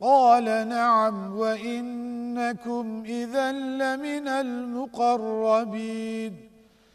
قال نعم وإنكم إذا لمن المقربين.